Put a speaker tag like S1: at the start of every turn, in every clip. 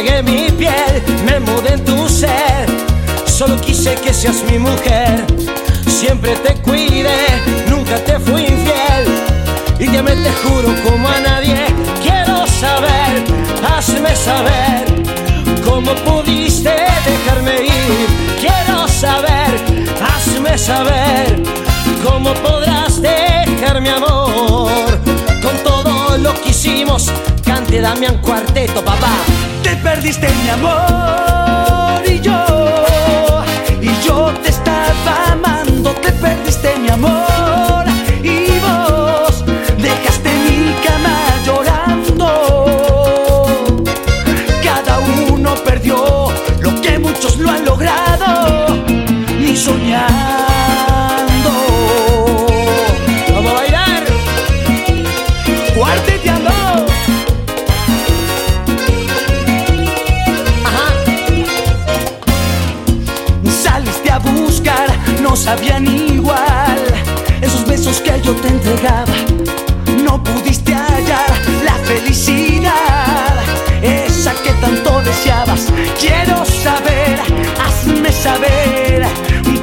S1: de mi piel, me mudé en tu ser. Solo quise que seas mi mujer. Siempre te cuide, nunca te fui infiel. Y ya me te juro como a nadie. Quiero saber, hazme saber cómo pudiste dejarme ir. Quiero saber, hazme saber cómo podrás dejar mi amor. Con todo lo que hicimos, cante Damián Cuarteto, papá.
S2: Te perdiste mi amor y yo, y yo te estaba amando, te perdiste mi amor y vos dejaste mi cama llorando. Cada uno perdió lo que muchos lo han logrado, no sabían igual. Esos besos que yo te entregaba No pudiste hallar la felicidad. Esa que tanto deseabas Quiero saber, hazme saber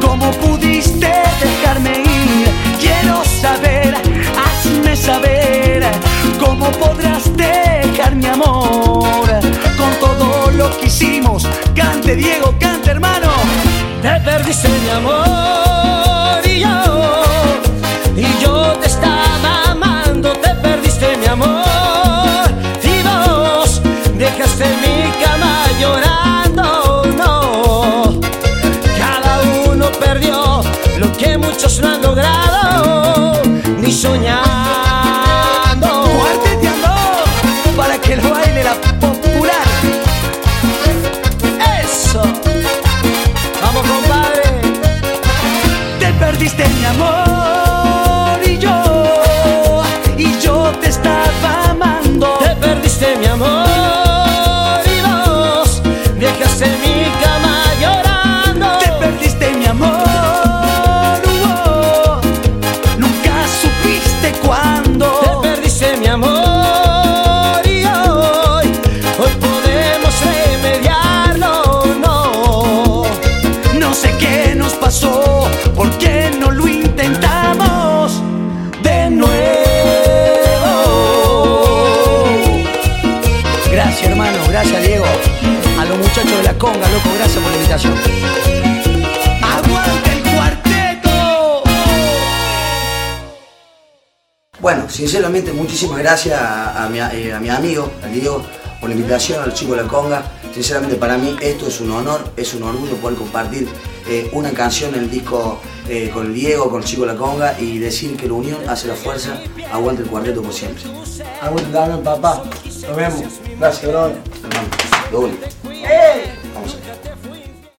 S2: Cómo pudiste dejarme ir. Quiero saber, hazme saber Cómo podrás dejar mi amor. Con todo lo que hicimos Cante Diego, cante hermano.
S1: Te perdiste mi amor logrado, ni soñando.
S2: Cuarteteando para que lo baile la popular.
S1: Eso, vamos compadre.
S2: Te perdiste mi amor y yo, y yo te estaba amando.
S1: Te perdiste mi amor
S2: muchachos de la conga, loco, gracias por la invitación. ¡Aguante el cuarteto!
S3: Bueno, sinceramente muchísimas gracias a, a mi, eh, a mi amigo, al Diego, por la invitación, al chico de la conga. Sinceramente para mí esto es un honor, es un orgullo poder compartir eh, una canción en el disco eh, con el Diego, con el chico de la conga y decir que la unión hace la fuerza, aguante el cuarteto por siempre.
S4: Aguante, dame, papá. Nos vemos. Gracias, bro.
S3: Hermano, doble.
S4: Ei!